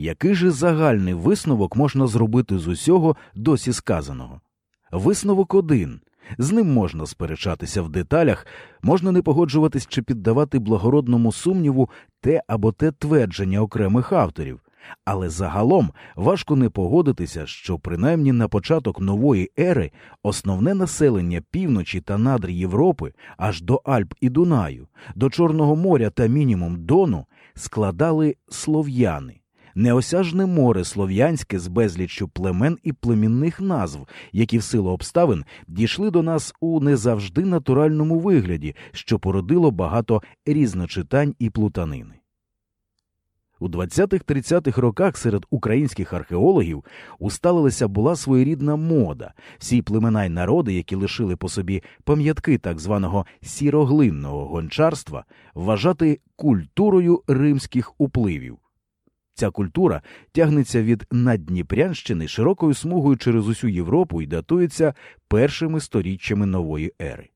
Який же загальний висновок можна зробити з усього досі сказаного? Висновок один. З ним можна сперечатися в деталях, можна не погоджуватись чи піддавати благородному сумніву те або те твердження окремих авторів, але загалом важко не погодитися, що принаймні на початок нової ери основне населення півночі та надр Європи аж до Альп і Дунаю, до Чорного моря та мінімум Дону складали слов'яни неосяжне море слов'янське з безліччю племен і племінних назв, які в силу обставин дійшли до нас у не завжди натуральному вигляді, що породило багато різночитань і плутанини. У 20-30-х роках серед українських археологів усталилася була своєрідна мода, всі племена й народи, які лишили по собі пам'ятки так званого сіроглинного гончарства, вважати культурою римських упливів. Ця культура тягнеться від Наддніпрянщини широкою смугою через усю Європу і датується першими сторіччями нової ери.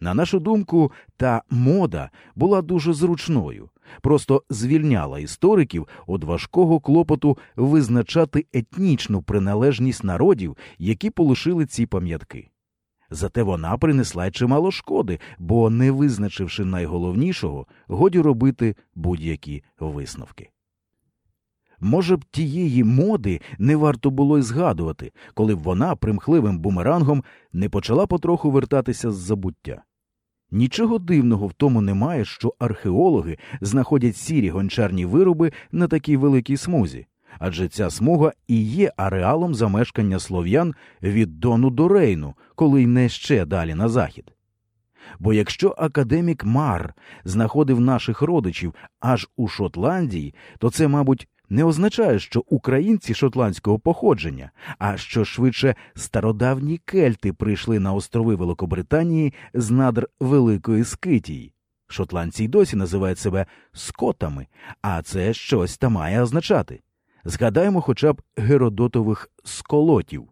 На нашу думку, та мода була дуже зручною, просто звільняла істориків від важкого клопоту визначати етнічну приналежність народів, які полишили ці пам'ятки. Зате вона принесла чимало шкоди, бо, не визначивши найголовнішого, годі робити будь-які висновки. Може б, тієї моди не варто було й згадувати, коли б вона примхливим бумерангом не почала потроху вертатися з забуття. Нічого дивного в тому немає, що археологи знаходять сірі гончарні вироби на такій великій смузі, адже ця смуга і є ареалом замешкання слов'ян від Дону до Рейну, коли й не ще далі на захід. Бо якщо академік Мар знаходив наших родичів аж у Шотландії, то це, мабуть, не означає, що українці шотландського походження, а що швидше стародавні кельти прийшли на острови Великобританії з надр Великої Скитії. Шотландці й досі називають себе скотами, а це щось та має означати. Згадаємо хоча б Геродотових сколотів.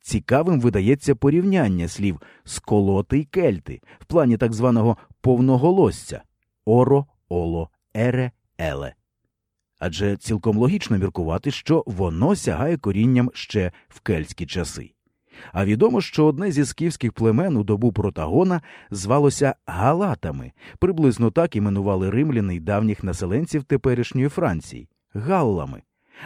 Цікавим видається порівняння слів сколоти й кельти в плані так званого повноголосця оро, оло, ере, еле адже цілком логічно міркувати, що воно сягає корінням ще в кельтські часи. А відомо, що одне зі скіфських племен у добу протагона звалося Галатами, приблизно так іменували римляни й давніх населенців теперішньої Франції Галлами.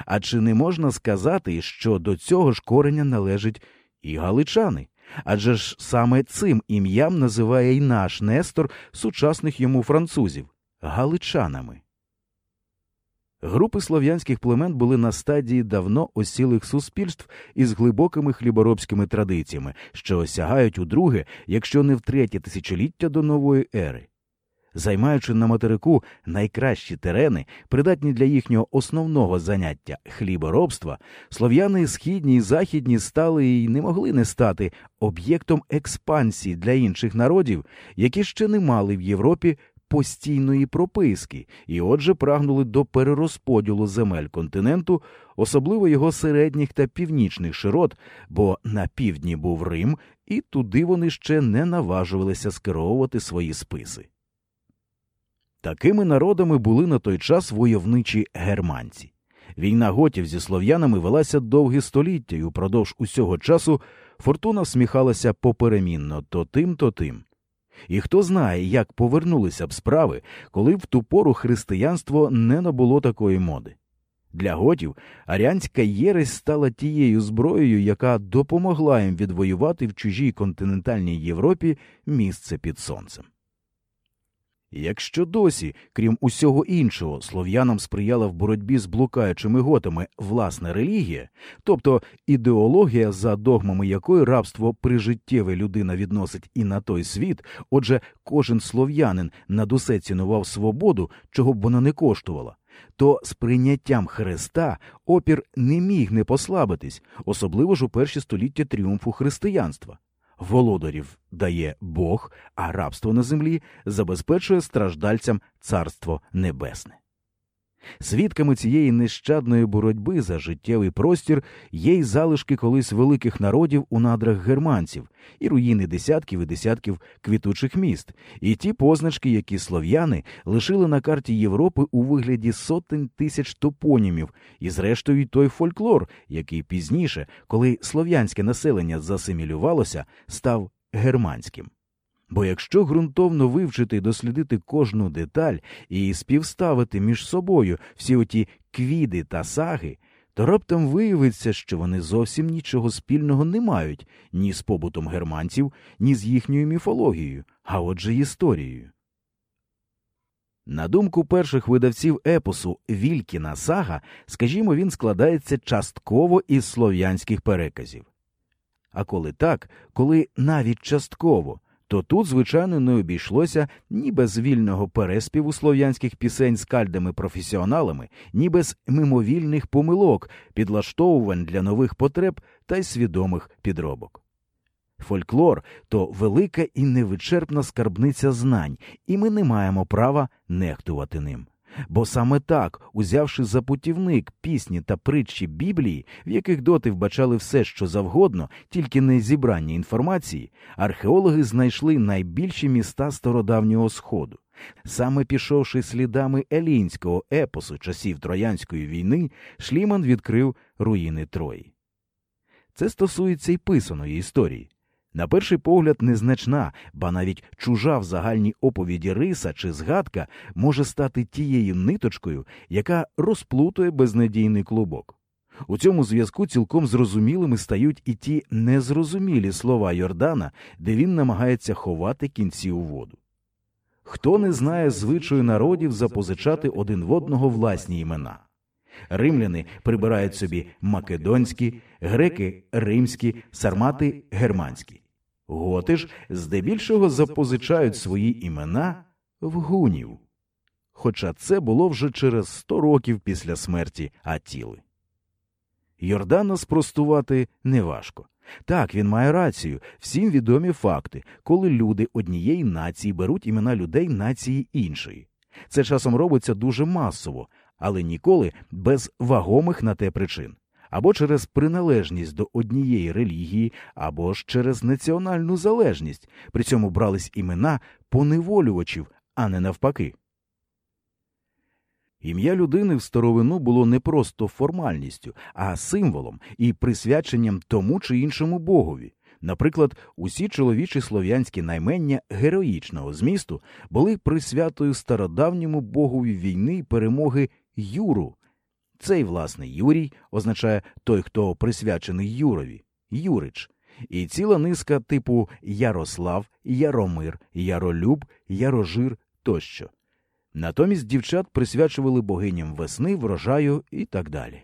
А чи не можна сказати, що до цього ж кореня належать і галичани? Адже ж саме цим ім'ям називає й наш Нестор сучасних йому французів галичанами. Групи слов'янських племен були на стадії давно осілих суспільств із глибокими хліборобськими традиціями, що осягають у друге, якщо не в третє тисячоліття до нової ери. Займаючи на материку найкращі терени, придатні для їхнього основного заняття хліборобства, слов'яни східні і західні стали і не могли не стати об'єктом експансії для інших народів, які ще не мали в Європі постійної прописки і, отже, прагнули до перерозподілу земель континенту, особливо його середніх та північних широт, бо на півдні був Рим, і туди вони ще не наважувалися скеровувати свої списи. Такими народами були на той час войовничі германці. Війна готів зі слов'янами велася довгі століття, і упродовж усього часу фортуна всміхалася поперемінно то тим, то тим. І хто знає, як повернулися б справи, коли в ту пору християнство не набуло такої моди. Для готів аріанська єресь стала тією зброєю, яка допомогла їм відвоювати в чужій континентальній Європі місце під сонцем. Якщо досі, крім усього іншого, слов'янам сприяла в боротьбі з блукаючими готами власна релігія, тобто ідеологія, за догмами якої рабство прижиттєве людина відносить і на той світ, отже, кожен слов'янин над усе цінував свободу, чого б вона не коштувала, то з прийняттям Христа опір не міг не послабитись, особливо ж у перші століття тріумфу християнства володарів дає Бог, а рабство на землі забезпечує страждальцям Царство Небесне. Свідками цієї нещадної боротьби за життєвий простір є й залишки колись великих народів у надрах германців, і руїни десятків і десятків квітучих міст, і ті позначки, які слов'яни лишили на карті Європи у вигляді сотень тисяч топонімів, і, зрештою, той фольклор, який пізніше, коли слов'янське населення засимілювалося, став германським. Бо якщо ґрунтовно вивчити і дослідити кожну деталь і співставити між собою всі оті квіди та саги, то раптом виявиться, що вони зовсім нічого спільного не мають ні з побутом германців, ні з їхньою міфологією, а отже історією. На думку перших видавців епосу Вількіна сага, скажімо, він складається частково із слов'янських переказів. А коли так, коли навіть частково, то тут, звичайно, не обійшлося ні без вільного переспіву слов'янських пісень з кальдами-професіоналами, ні без мимовільних помилок, підлаштовувань для нових потреб та й свідомих підробок. Фольклор то велика і невичерпна скарбниця знань, і ми не маємо права нехтувати ним. Бо саме так, узявши за путівник пісні та притчі Біблії, в яких доти вбачали все, що завгодно, тільки не зібрання інформації, археологи знайшли найбільші міста стародавнього сходу. Саме пішовши слідами елінського епосу часів Троянської війни, Шліман відкрив руїни Трої. Це стосується й писаної історії. На перший погляд, незначна, ба навіть чужа в загальній оповіді риса чи згадка може стати тією ниточкою, яка розплутує безнадійний клубок. У цьому зв'язку цілком зрозумілими стають і ті незрозумілі слова Йордана, де він намагається ховати кінці у воду. Хто не знає звичаю народів запозичати один в одного власні імена? Римляни прибирають собі македонські, греки римські, сармати германські. Готи ж здебільшого запозичають свої імена в гунів. Хоча це було вже через сто років після смерті Атіли. Йордана спростувати неважко. Так, він має рацію, всім відомі факти, коли люди однієї нації беруть імена людей нації іншої. Це часом робиться дуже масово, але ніколи без вагомих на те причин або через приналежність до однієї релігії, або ж через національну залежність, при цьому брались імена поневолювачів, а не навпаки. Ім'я людини в старовину було не просто формальністю, а символом і присвяченням тому чи іншому богові. Наприклад, усі чоловічі слов'янські наймення героїчного змісту були присвятою стародавньому богові війни й перемоги Юру, цей, власне, Юрій означає той, хто присвячений Юрові, Юрич, і ціла низка типу Ярослав, Яромир, Яролюб, Ярожир тощо. Натомість дівчат присвячували богиням весни, врожаю і так далі.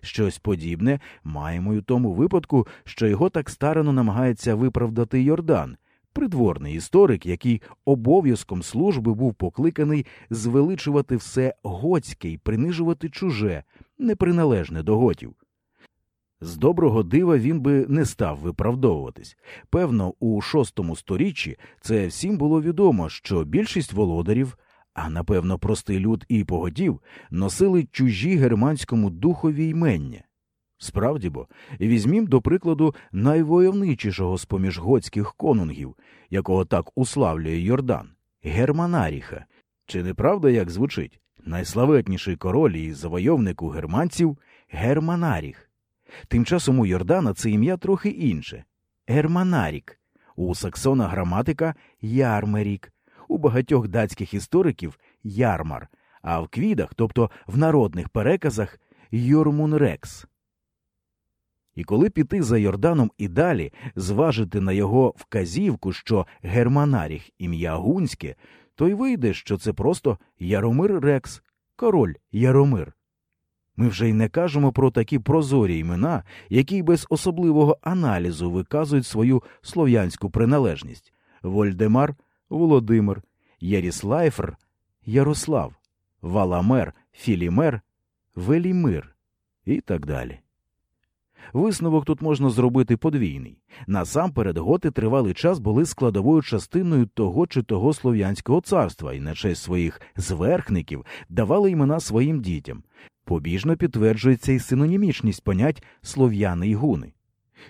Щось подібне маємо й у тому випадку, що його так старано намагається виправдати Йордан, придворний історик, який обов'язком служби був покликаний звеличувати все готське й принижувати чуже, неприналежне до готів. З доброго дива він би не став виправдовуватись. Певно, у шостому сторіччі це всім було відомо, що більшість володарів, а напевно, простий люд і погодів, носили чужі германському духові ймення. Справді бо, візьмім, до прикладу, найвойовничішого з поміж готських конунгів, якого так уславлює Йордан, Германаріха. Чи не правда, як звучить? Найславетніший король і завойовник у германців Германаріх. Тим часом у Йордана це ім'я трохи інше Германарік, у Саксона граматика Ярмерік, у багатьох датських істориків Ярмар, а в квідах, тобто в народних переказах Йормунрекс. І коли піти за Йорданом і далі, зважити на його вказівку, що Германаріх ім'я гунське, то й вийде, що це просто Яромир Рекс, король Яромир. Ми вже й не кажемо про такі прозорі імена, які без особливого аналізу виказують свою слов'янську приналежність Вольдемар, Володимир, Яріслайфр, Ярослав, Валамер, Філімер, Велімир і так далі. Висновок тут можна зробити подвійний. Насамперед, готи тривалий час були складовою частиною того чи того слов'янського царства і на честь своїх зверхників давали імена своїм дітям. Побіжно підтверджується і синонімічність понять слов'яни й гуни.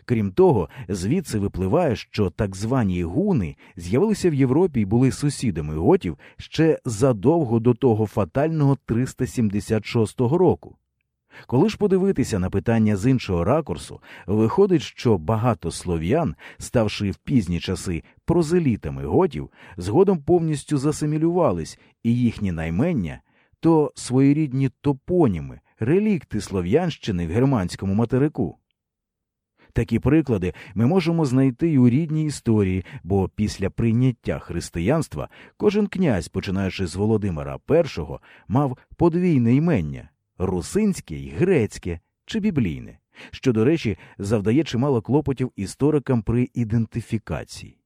Крім того, звідси випливає, що так звані гуни з'явилися в Європі і були сусідами готів ще задовго до того фатального 376 року. Коли ж подивитися на питання з іншого ракурсу, виходить, що багато слов'ян, ставши в пізні часи прозелітами готів, згодом повністю засимілювались, і їхні наймення то своєрідні топоніми, релікти слов'янщини в германському материку. Такі приклади ми можемо знайти й у рідній історії, бо після прийняття християнства кожен князь, починаючи з Володимира І, мав подвійне імення русинське й грецьке чи біблійне, що, до речі, завдає чимало клопотів історикам при ідентифікації.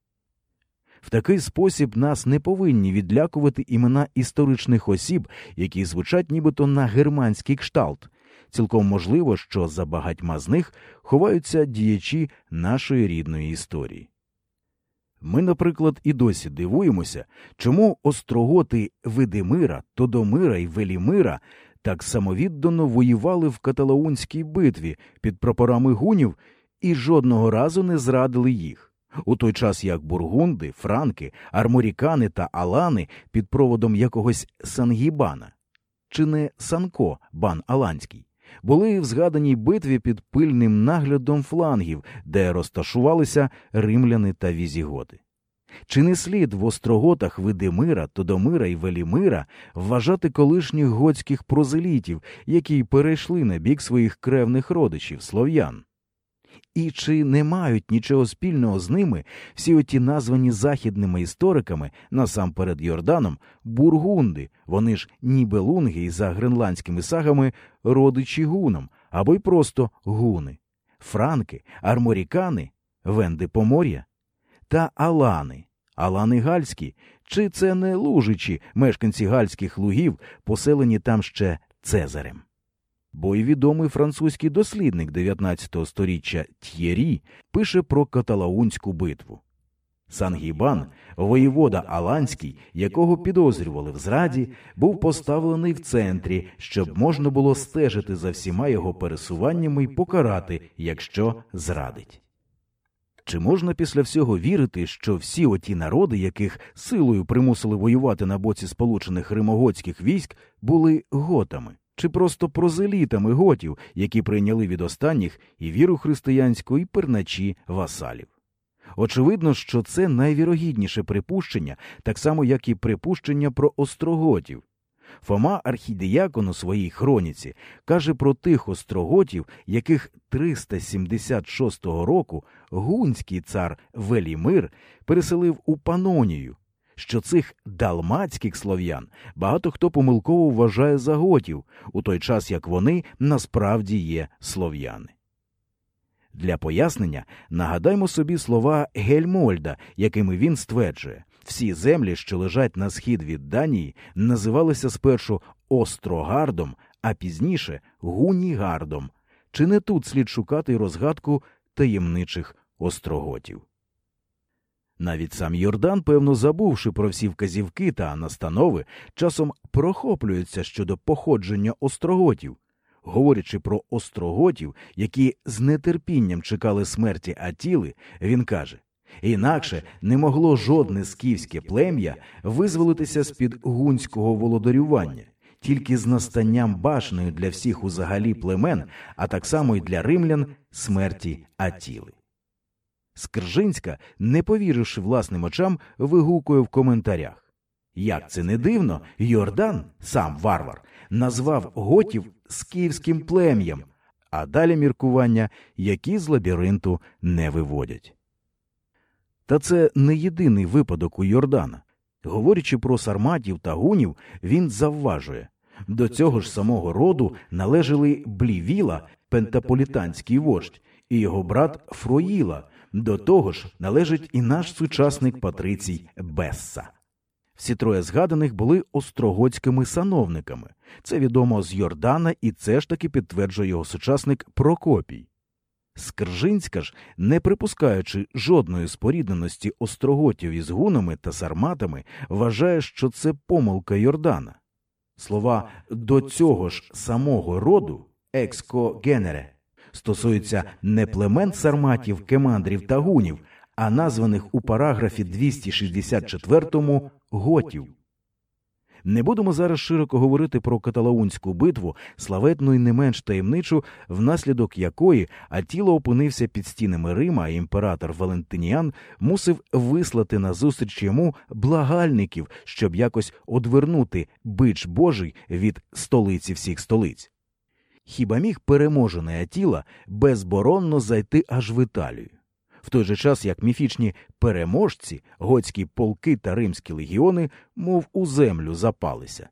В такий спосіб нас не повинні відлякувати імена історичних осіб, які звучать нібито на германський кшталт. Цілком можливо, що за багатьма з них ховаються діячі нашої рідної історії. Ми, наприклад, і досі дивуємося, чому остроготи Видимира, Тодомира і Велімира так самовіддано воювали в каталаунській битві під прапорами гунів і жодного разу не зрадили їх. У той час як бургунди, франки, арморікани та алани під проводом якогось Сангібана, чи не Санко, бан Аланський, були в згаданій битві під пильним наглядом флангів, де розташувалися римляни та візіготи. Чи не слід в остроготах Видимира, Тодомира і Велімира вважати колишніх готських прозелітів, які перейшли на бік своїх кревних родичів слов'ян? І чи не мають нічого спільного з ними всі оті названі західними істориками, насамперед Йорданом, бургунди, вони ж нібелунги і за гренландськими сагами родичі гунам, або й просто гуни, франки, арморікани, венди Помор'я та Алани, Алани Гальські, чи це не лужичі, мешканці гальських лугів, поселені там ще Цезарем? Бо й відомий французький дослідник 19 століття Т'єрі пише про каталаунську битву. Сангібан, воєвода Аланський, якого підозрювали в зраді, був поставлений в центрі, щоб можна було стежити за всіма його пересуваннями і покарати, якщо зрадить. Чи можна після всього вірити, що всі оті народи, яких силою примусили воювати на боці сполучених римоготських військ, були готами, чи просто прозелітами готів, які прийняли від останніх і віру християнську, і перначі васалів? Очевидно, що це найвірогідніше припущення, так само як і припущення про остроготів. Фома архідіякон у своїй хроніці каже про тих остроготів, яких 376 року гунський цар Велімир переселив у Панонію, що цих далмацьких слов'ян багато хто помилково вважає за готів, у той час як вони насправді є слов'яни. Для пояснення нагадаймо собі слова Гельмольда, якими він стверджує всі землі, що лежать на схід від Данії, називалися спершу Острогардом, а пізніше Гунігардом. Чи не тут слід шукати розгадку таємничих остроготів? Навіть сам Йордан, певно, забувши про всі вказівки та настанови, часом прохоплюється щодо походження остроготів, говорячи про остроготів, які з нетерпінням чекали смерті Атіли, він каже інакше не могло жодне скіфське плем'я визволитися з під гунського володарювання. Тільки з настанням башнею для всіх узагалі племен, а так само й для римлян смерті Атіли. Скржинська, не повіривши власним очам, вигукує в коментарях як це не дивно, Йордан, сам варвар, назвав готів скіфським плем'ям, а далі міркування, які з лабіринту не виводять. Та це не єдиний випадок у Йордана. Говорячи про сарматів та гунів, він завважує до цього ж самого роду належали Блівіла, пентаполітанський вождь, і його брат Фроїла. До того ж належить і наш сучасник Патрицій Бесса. Всі троє згаданих були острогоцькими сановниками. Це відомо з Йордана, і це ж таки підтверджує його сучасник Прокопій. Скржинська ж, не припускаючи жодної спорідненості остроготів із гунами та сарматами, вважає, що це помилка Йордана. Слова до цього ж самого роду екско генере стосуються не племен сарматів, кемандрів та гунів, а названих у параграфі 264 готів. Не будемо зараз широко говорити про каталаунську битву, славетну і не менш таємничу, внаслідок якої Атіло опинився під стінами Рима, а імператор Валентиніан мусив вислати назустріч йому благальників, щоб якось одвернути бич Божий від столиці всіх столиць. Хіба міг переможений Атіла безборонно зайти аж в Італію? В той же час як міфічні переможці, готські полки та римські легіони, мов у землю запалися.